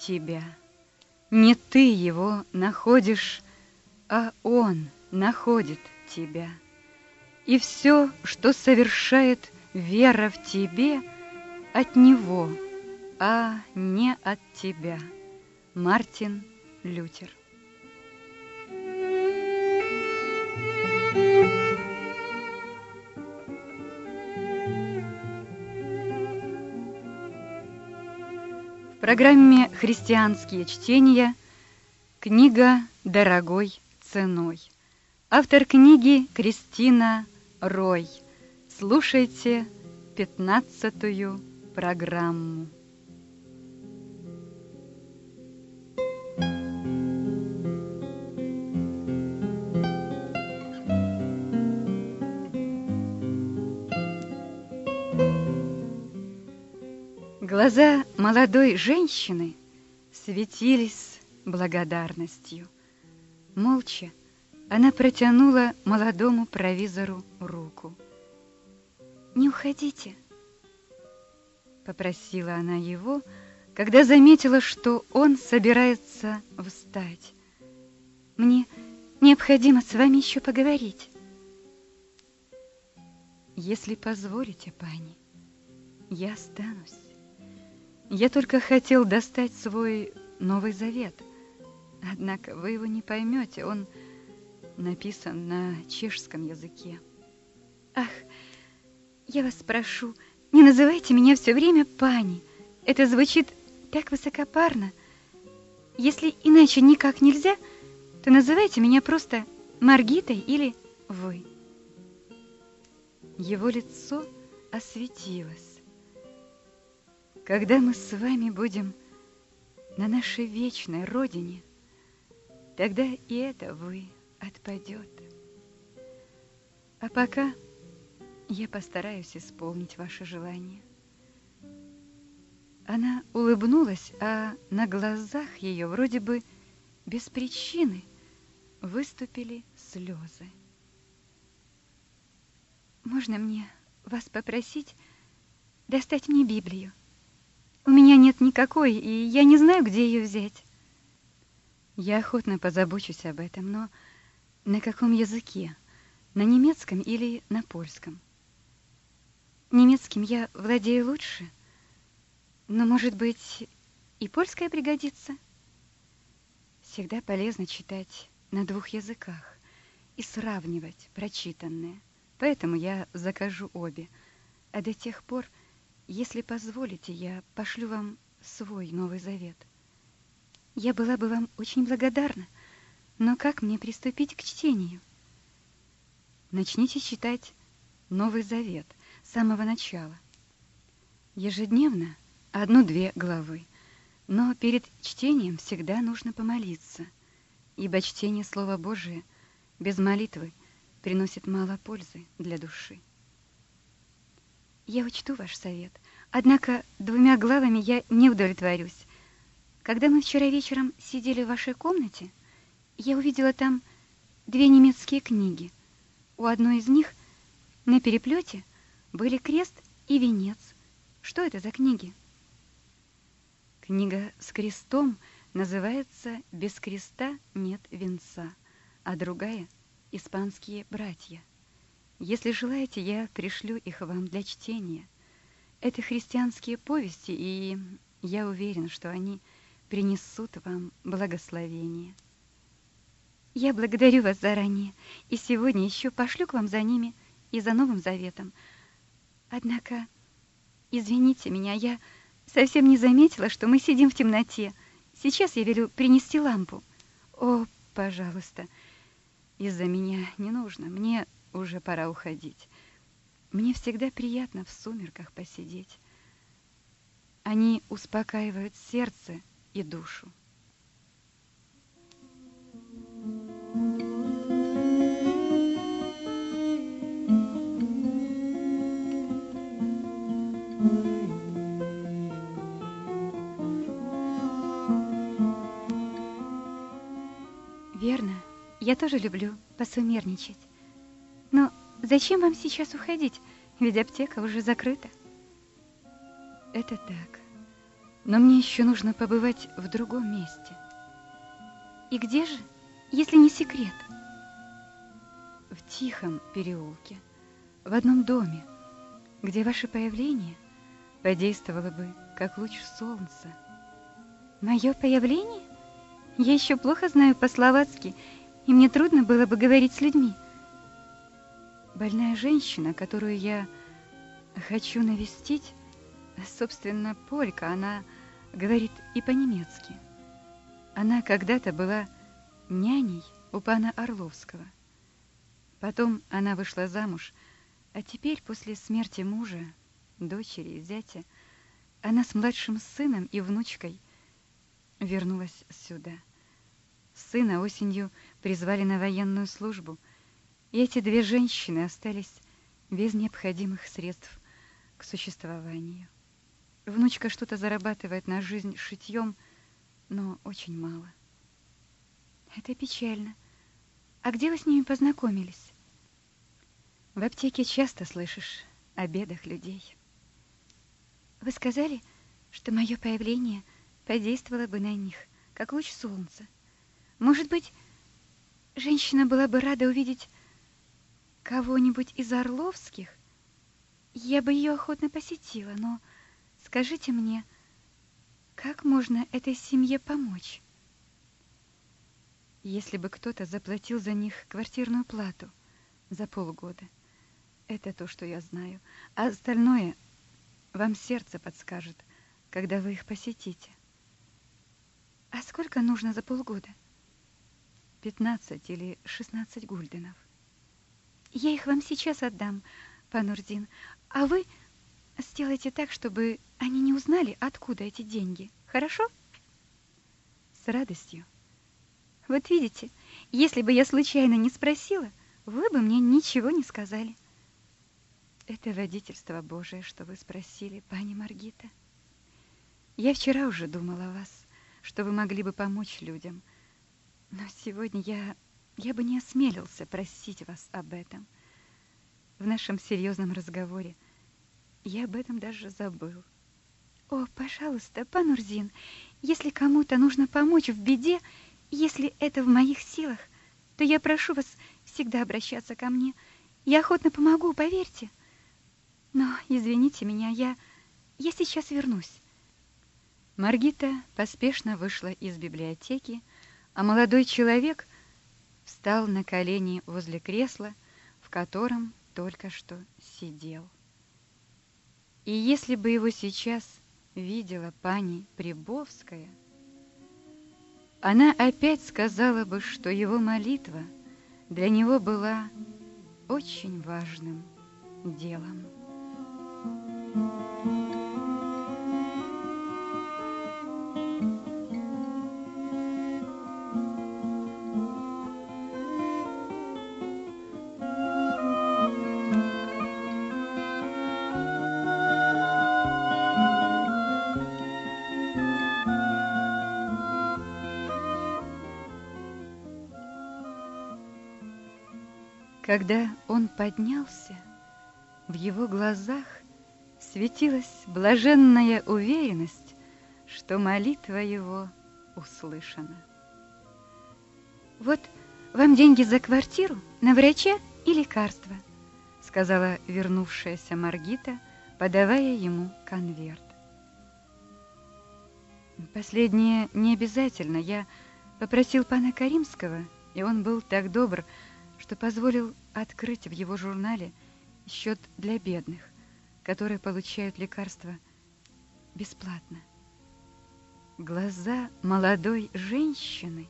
тебя. Не ты его находишь, а он находит тебя. И все, что совершает вера в тебе, от него, а не от тебя. Мартин Лютер В программе «Христианские чтения» книга «Дорогой ценой». Автор книги Кристина Рой. Слушайте пятнадцатую программу. Глаза молодой женщины светились благодарностью. Молча она протянула молодому провизору руку. «Не уходите», — попросила она его, когда заметила, что он собирается встать. «Мне необходимо с вами еще поговорить». «Если позволите, пани, я останусь». Я только хотел достать свой Новый Завет. Однако вы его не поймете, он написан на чешском языке. Ах, я вас прошу, не называйте меня все время пани. Это звучит так высокопарно. Если иначе никак нельзя, то называйте меня просто Маргитой или вы. Его лицо осветилось. Когда мы с вами будем на нашей вечной родине, тогда и это вы отпадет. А пока я постараюсь исполнить ваше желание. Она улыбнулась, а на глазах ее вроде бы без причины выступили слезы. Можно мне вас попросить достать мне Библию? У меня нет никакой, и я не знаю, где ее взять. Я охотно позабочусь об этом, но на каком языке? На немецком или на польском? Немецким я владею лучше, но, может быть, и польская пригодится. Всегда полезно читать на двух языках и сравнивать прочитанное. Поэтому я закажу обе. А до тех пор если позволите, я пошлю вам свой Новый Завет. Я была бы вам очень благодарна, но как мне приступить к чтению? Начните читать Новый Завет с самого начала. Ежедневно одну-две главы, но перед чтением всегда нужно помолиться, ибо чтение Слова Божия без молитвы приносит мало пользы для души. Я учту ваш совет. Однако двумя главами я не удовлетворюсь. Когда мы вчера вечером сидели в вашей комнате, я увидела там две немецкие книги. У одной из них на переплете были крест и венец. Что это за книги? Книга с крестом называется «Без креста нет венца», а другая «Испанские братья». Если желаете, я пришлю их вам для чтения. Это христианские повести, и я уверен, что они принесут вам благословение. Я благодарю вас заранее, и сегодня еще пошлю к вам за ними и за Новым Заветом. Однако, извините меня, я совсем не заметила, что мы сидим в темноте. Сейчас я велю принести лампу. О, пожалуйста, из-за меня не нужно. Мне уже пора уходить. Мне всегда приятно в сумерках посидеть. Они успокаивают сердце и душу. Верно, я тоже люблю посумерничать. Зачем вам сейчас уходить? ведь аптека уже закрыта. Это так. Но мне еще нужно побывать в другом месте. И где же, если не секрет? В тихом переулке, в одном доме, где ваше появление подействовало бы, как луч солнца. Мое появление? Я еще плохо знаю по-словацки, и мне трудно было бы говорить с людьми. Больная женщина, которую я хочу навестить, собственно, полька, она говорит и по-немецки. Она когда-то была няней у пана Орловского. Потом она вышла замуж, а теперь, после смерти мужа, дочери и зятя, она с младшим сыном и внучкой вернулась сюда. Сына осенью призвали на военную службу, и эти две женщины остались без необходимых средств к существованию. Внучка что-то зарабатывает на жизнь шитьем, но очень мало. Это печально. А где вы с ними познакомились? В аптеке часто слышишь о бедах людей. Вы сказали, что мое появление подействовало бы на них, как луч солнца. Может быть, женщина была бы рада увидеть кого-нибудь из Орловских? Я бы ее охотно посетила, но скажите мне, как можно этой семье помочь? Если бы кто-то заплатил за них квартирную плату за полгода, это то, что я знаю, а остальное вам сердце подскажет, когда вы их посетите. А сколько нужно за полгода? 15 или 16 гульденов. Я их вам сейчас отдам, пан Урдин, а вы сделайте так, чтобы они не узнали, откуда эти деньги. Хорошо? С радостью. Вот видите, если бы я случайно не спросила, вы бы мне ничего не сказали. Это водительство Божие, что вы спросили, пани Маргита. Я вчера уже думала о вас, что вы могли бы помочь людям. Но сегодня я, я бы не осмелился просить вас об этом. В нашем серьезном разговоре я об этом даже забыл. О, пожалуйста, пан Урзин, если кому-то нужно помочь в беде, если это в моих силах, то я прошу вас всегда обращаться ко мне. Я охотно помогу, поверьте. Но, извините меня, я... я сейчас вернусь. Маргита поспешно вышла из библиотеки, а молодой человек встал на колени возле кресла, в котором только что сидел. И если бы его сейчас видела пани Прибовская, она опять сказала бы, что его молитва для него была очень важным делом. Когда он поднялся, в его глазах светилась блаженная уверенность, что молитва его услышана. «Вот вам деньги за квартиру, на врача и лекарства», сказала вернувшаяся Маргита, подавая ему конверт. Последнее не обязательно. Я попросил пана Каримского, и он был так добр, что позволил открыть в его журнале счет для бедных, которые получают лекарства бесплатно. Глаза молодой женщины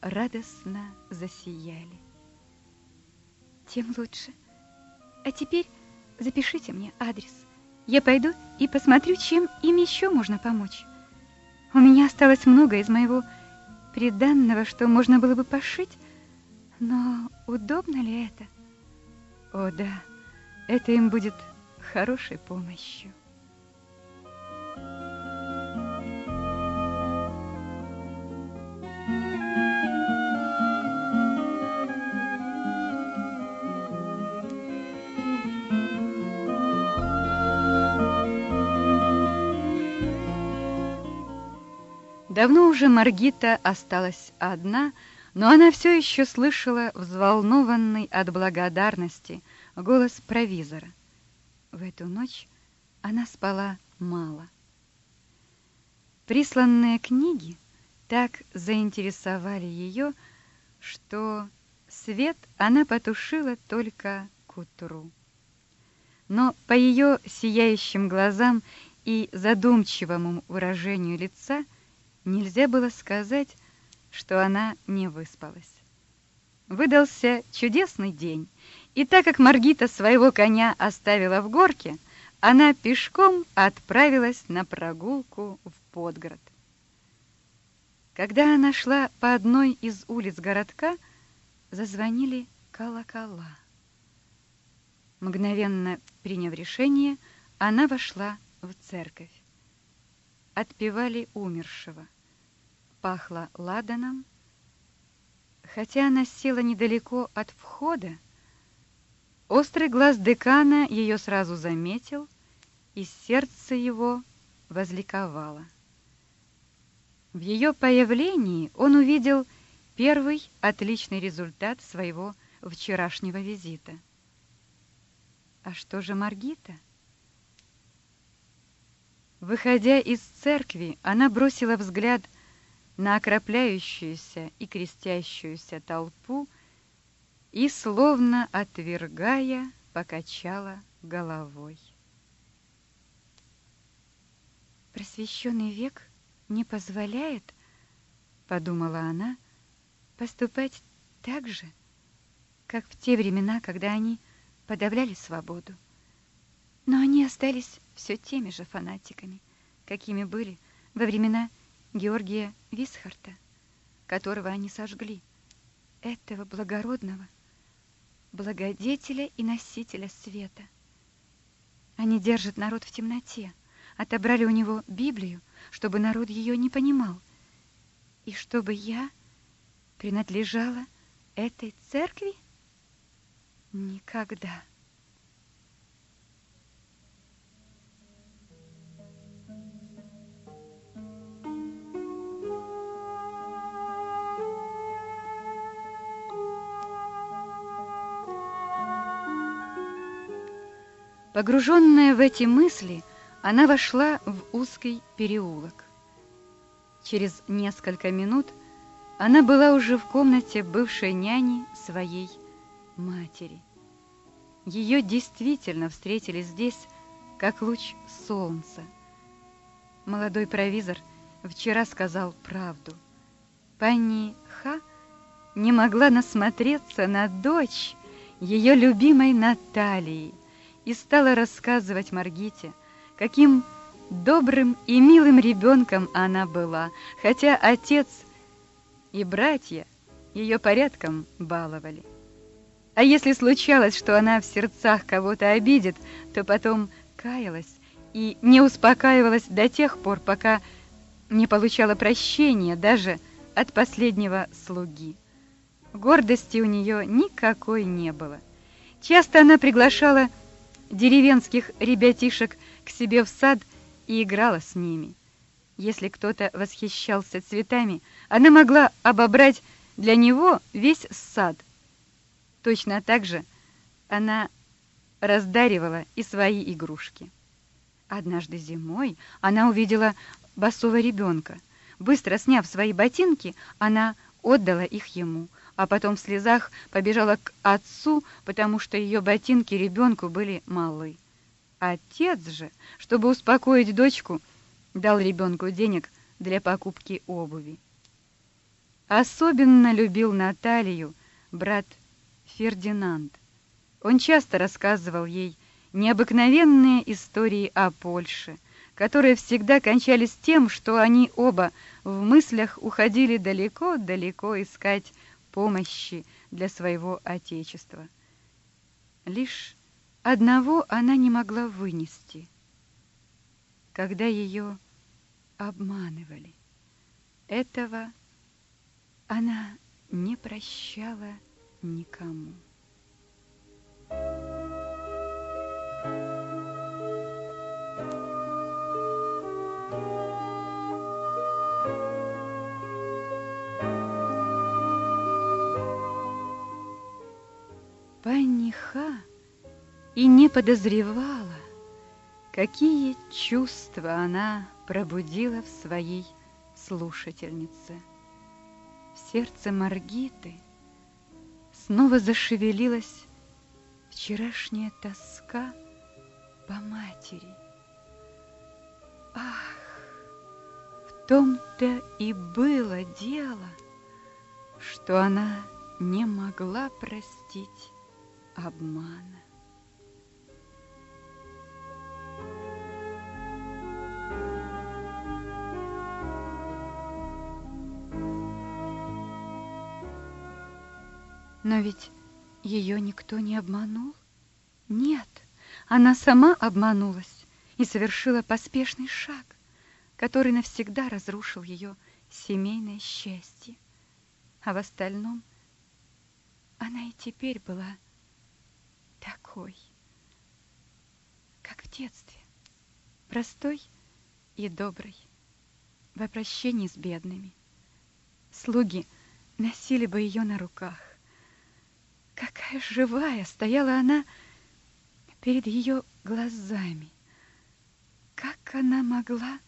радостно засияли. Тем лучше. А теперь запишите мне адрес. Я пойду и посмотрю, чем им еще можно помочь. У меня осталось много из моего приданного, что можно было бы пошить, но удобно ли это? О да, это им будет хорошей помощью. Давно уже Маргита осталась одна, но она все еще слышала взволнованный от благодарности голос провизора. В эту ночь она спала мало. Присланные книги так заинтересовали ее, что свет она потушила только к утру. Но по ее сияющим глазам и задумчивому выражению лица нельзя было сказать, что она не выспалась. Выдался чудесный день, и так как Маргита своего коня оставила в горке, она пешком отправилась на прогулку в Подгород. Когда она шла по одной из улиц городка, зазвонили колокола. Мгновенно приняв решение, она вошла в церковь. Отпевали умершего. Пахло ладаном. Хотя она села недалеко от входа, острый глаз декана ее сразу заметил, и сердце его возликовало. В ее появлении он увидел первый отличный результат своего вчерашнего визита. А что же Маргита? Выходя из церкви, она бросила взгляд на окропляющуюся и крестящуюся толпу и, словно отвергая, покачала головой. Просвещенный век не позволяет, подумала она, поступать так же, как в те времена, когда они подавляли свободу. Но они остались все теми же фанатиками, какими были во времена Георгия Висхарта, которого они сожгли, этого благородного, благодетеля и носителя света. Они держат народ в темноте, отобрали у него Библию, чтобы народ ее не понимал, и чтобы я принадлежала этой церкви? Никогда. Погруженная в эти мысли, она вошла в узкий переулок. Через несколько минут она была уже в комнате бывшей няни своей матери. Ее действительно встретили здесь, как луч солнца. Молодой провизор вчера сказал правду. Пани Ха не могла насмотреться на дочь ее любимой Натальи, и стала рассказывать Маргите, каким добрым и милым ребенком она была, хотя отец и братья ее порядком баловали. А если случалось, что она в сердцах кого-то обидит, то потом каялась и не успокаивалась до тех пор, пока не получала прощения даже от последнего слуги. Гордости у нее никакой не было. Часто она приглашала деревенских ребятишек к себе в сад и играла с ними. Если кто-то восхищался цветами, она могла обобрать для него весь сад. Точно так же она раздаривала и свои игрушки. Однажды зимой она увидела босого ребенка. Быстро сняв свои ботинки, она отдала их ему – а потом в слезах побежала к отцу, потому что ее ботинки ребенку были малы. Отец же, чтобы успокоить дочку, дал ребенку денег для покупки обуви. Особенно любил Наталью брат Фердинанд. Он часто рассказывал ей необыкновенные истории о Польше, которые всегда кончались тем, что они оба в мыслях уходили далеко-далеко искать помощи для своего Отечества. Лишь одного она не могла вынести, когда ее обманывали. Этого она не прощала никому. И не подозревала, какие чувства она пробудила в своей слушательнице. В сердце Маргиты снова зашевелилась вчерашняя тоска по матери. Ах, в том-то и было дело, что она не могла простить обмана. Но ведь ее никто не обманул? Нет, она сама обманулась и совершила поспешный шаг, который навсегда разрушил ее семейное счастье. А в остальном она и теперь была такой, как в детстве, простой и доброй, в обращении с бедными. Слуги носили бы ее на руках, Какая живая стояла она перед ее глазами. Как она могла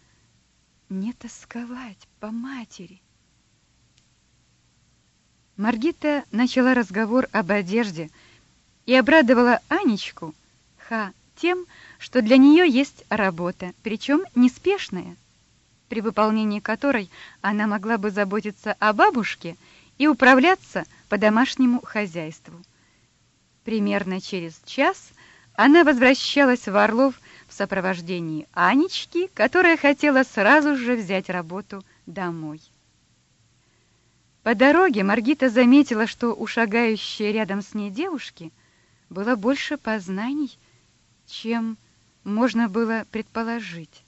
не тосковать по матери? Маргита начала разговор об одежде и обрадовала Анечку, Ха, тем, что для нее есть работа, причем неспешная, при выполнении которой она могла бы заботиться о бабушке и управляться по домашнему хозяйству. Примерно через час она возвращалась в Орлов в сопровождении Анечки, которая хотела сразу же взять работу домой. По дороге Маргита заметила, что у шагающей рядом с ней девушки было больше познаний, чем можно было предположить.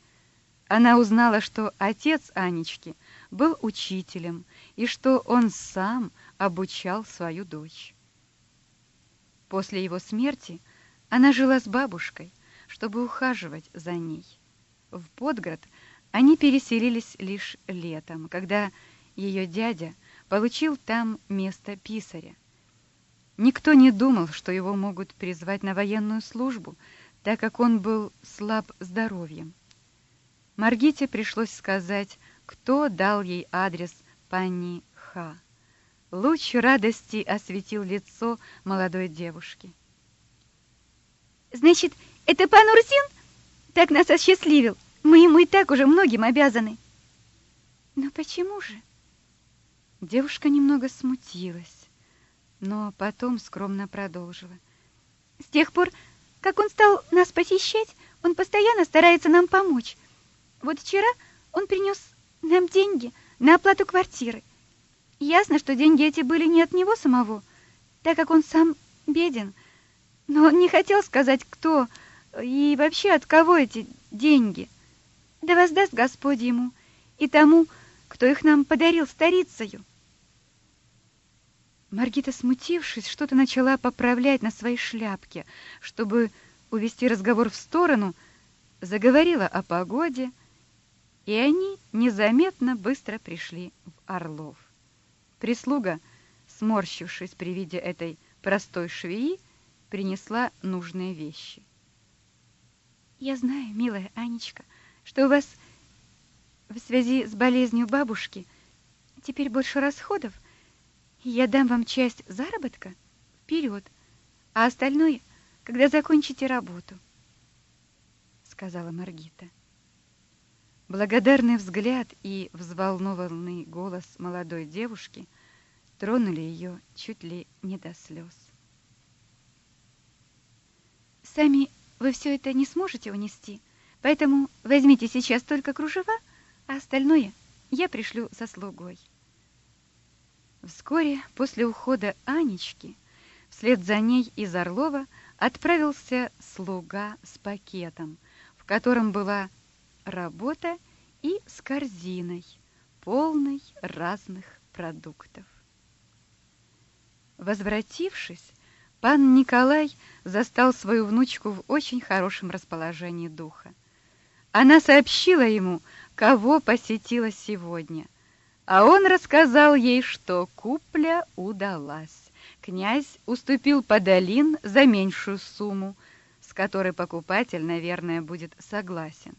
Она узнала, что отец Анечки был учителем и что он сам обучал свою дочь. После его смерти она жила с бабушкой, чтобы ухаживать за ней. В Подгород они переселились лишь летом, когда ее дядя получил там место писаря. Никто не думал, что его могут призвать на военную службу, так как он был слаб здоровьем. Маргите пришлось сказать, кто дал ей адрес пани Ха. Луч радости осветил лицо молодой девушки. «Значит, это пан Урсин так нас осчастливил? Мы ему и так уже многим обязаны». «Но почему же?» Девушка немного смутилась, но потом скромно продолжила. «С тех пор, как он стал нас посещать, он постоянно старается нам помочь. Вот вчера он принес нам деньги на оплату квартиры. Ясно, что деньги эти были не от него самого, так как он сам беден. Но он не хотел сказать, кто и вообще от кого эти деньги. Да воздаст Господь ему и тому, кто их нам подарил старицею. Маргита, смутившись, что-то начала поправлять на своей шляпке, чтобы увести разговор в сторону, заговорила о погоде, и они незаметно быстро пришли в Орлов. Прислуга, сморщившись при виде этой простой швеи, принесла нужные вещи. «Я знаю, милая Анечка, что у вас в связи с болезнью бабушки теперь больше расходов, я дам вам часть заработка вперед, а остальное, когда закончите работу», — сказала Маргита. Благодарный взгляд и взволнованный голос молодой девушки тронули ее чуть ли не до слез. «Сами вы все это не сможете унести, поэтому возьмите сейчас только кружева, а остальное я пришлю со слугой». Вскоре после ухода Анечки вслед за ней из Орлова отправился слуга с пакетом, в котором была работа и с корзиной, полной разных продуктов. Возвратившись, пан Николай застал свою внучку в очень хорошем расположении духа. Она сообщила ему, кого посетила сегодня, а он рассказал ей, что купля удалась. Князь уступил подолин за меньшую сумму, которой покупатель, наверное, будет согласен.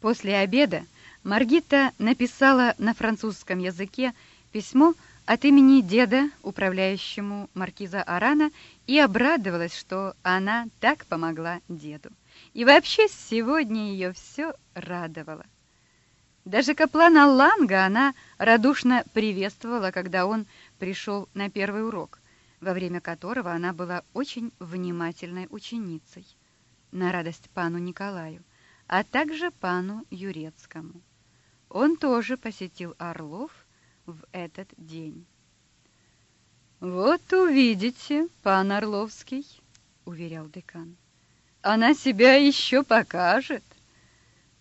После обеда Маргита написала на французском языке письмо от имени деда, управляющему маркиза Арана, и обрадовалась, что она так помогла деду. И вообще сегодня ее все радовало. Даже каплана Ланга она радушно приветствовала, когда он пришел на первый урок, во время которого она была очень внимательной ученицей, на радость пану Николаю, а также пану Юрецкому. Он тоже посетил Орлов в этот день. «Вот увидите, пан Орловский», — уверял декан. «Она себя еще покажет.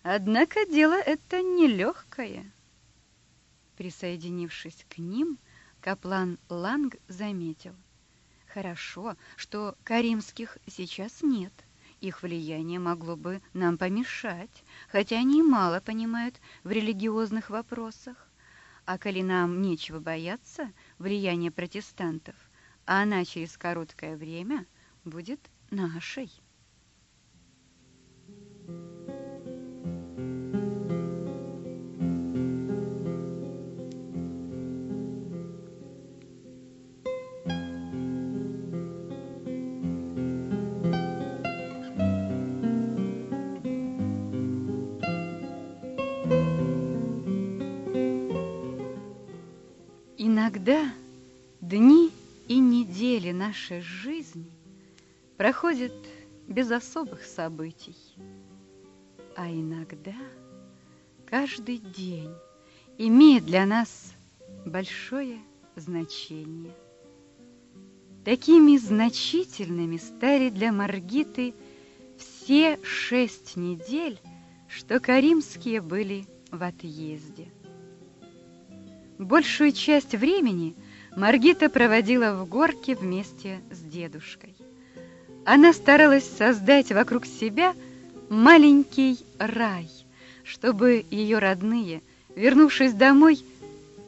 Однако дело это нелегкое». Присоединившись к ним, каплан Ланг заметил. «Хорошо, что каримских сейчас нет. Их влияние могло бы нам помешать, хотя они мало понимают в религиозных вопросах. А коли нам нечего бояться влияния протестантов, а она через короткое время будет нашей. Иногда дни и недели нашей жизни проходят без особых событий, а иногда каждый день имеет для нас большое значение. Такими значительными стали для Маргиты все шесть недель, что каримские были в отъезде. Большую часть времени Маргита проводила в горке вместе с дедушкой. Она старалась создать вокруг себя маленький рай, чтобы ее родные, вернувшись домой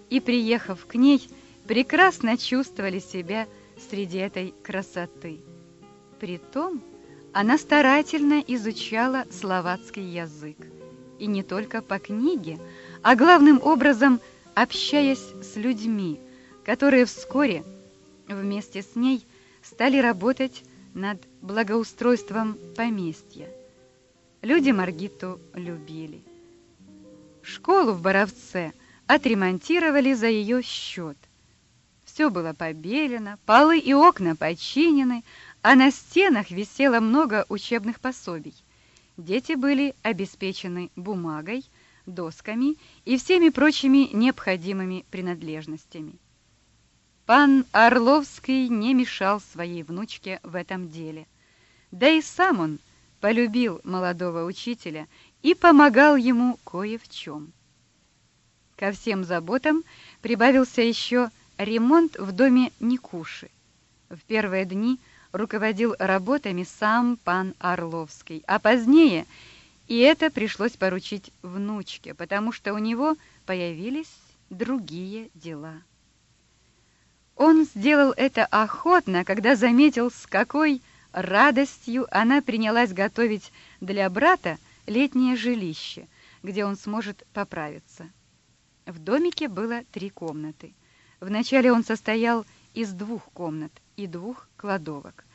и приехав к ней, прекрасно чувствовали себя среди этой красоты. Притом она старательно изучала словацкий язык, и не только по книге, а главным образом – общаясь с людьми, которые вскоре вместе с ней стали работать над благоустройством поместья. Люди Маргиту любили. Школу в Боровце отремонтировали за ее счет. Все было побелено, полы и окна починены, а на стенах висело много учебных пособий. Дети были обеспечены бумагой, досками и всеми прочими необходимыми принадлежностями. Пан Орловский не мешал своей внучке в этом деле. Да и сам он полюбил молодого учителя и помогал ему кое в чем. Ко всем заботам прибавился еще ремонт в доме Никуши. В первые дни руководил работами сам пан Орловский, а позднее – и это пришлось поручить внучке, потому что у него появились другие дела. Он сделал это охотно, когда заметил, с какой радостью она принялась готовить для брата летнее жилище, где он сможет поправиться. В домике было три комнаты. Вначале он состоял из двух комнат и двух кладовок.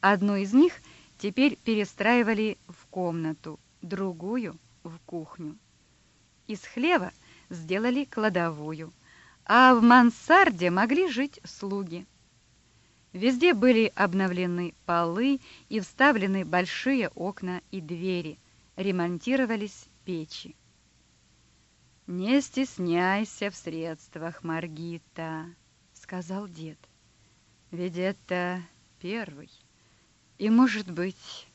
Одну из них теперь перестраивали в комнату, другую в кухню. Из хлева сделали кладовую, а в мансарде могли жить слуги. Везде были обновлены полы и вставлены большие окна и двери, ремонтировались печи. «Не стесняйся в средствах, Маргита», — сказал дед. «Ведь это первый и, может быть,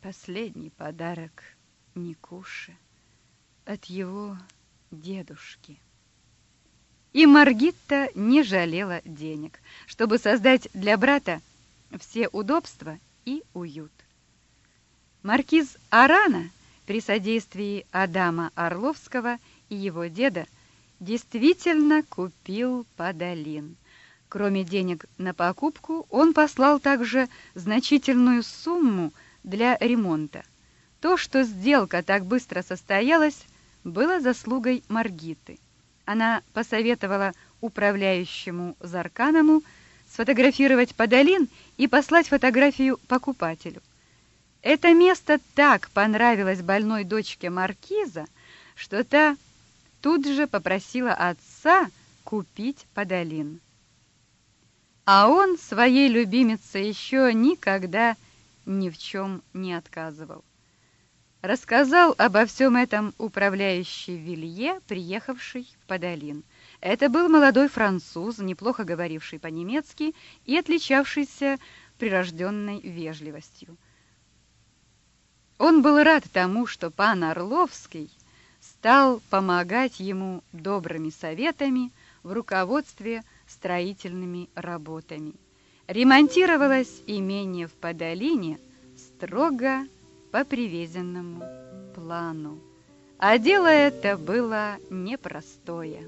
последний подарок Никуше от его дедушки. И Маргитта не жалела денег, чтобы создать для брата все удобства и уют. Маркиз Арана при содействии Адама Орловского и его деда действительно купил подолин. Кроме денег на покупку, он послал также значительную сумму для ремонта. То, что сделка так быстро состоялась, было заслугой Маргиты. Она посоветовала управляющему Зарканому сфотографировать Подолин и послать фотографию покупателю. Это место так понравилось больной дочке Маркиза, что та тут же попросила отца купить Подолин. А он своей любимице еще никогда ни в чем не отказывал. Рассказал обо всем этом управляющий Вилье, приехавший в Подолин. Это был молодой француз, неплохо говоривший по-немецки и отличавшийся прирожденной вежливостью. Он был рад тому, что пан Орловский стал помогать ему добрыми советами в руководстве строительными работами. Ремонтировалось имение в Подолине строго по привезенному плану. А дело это было непростое.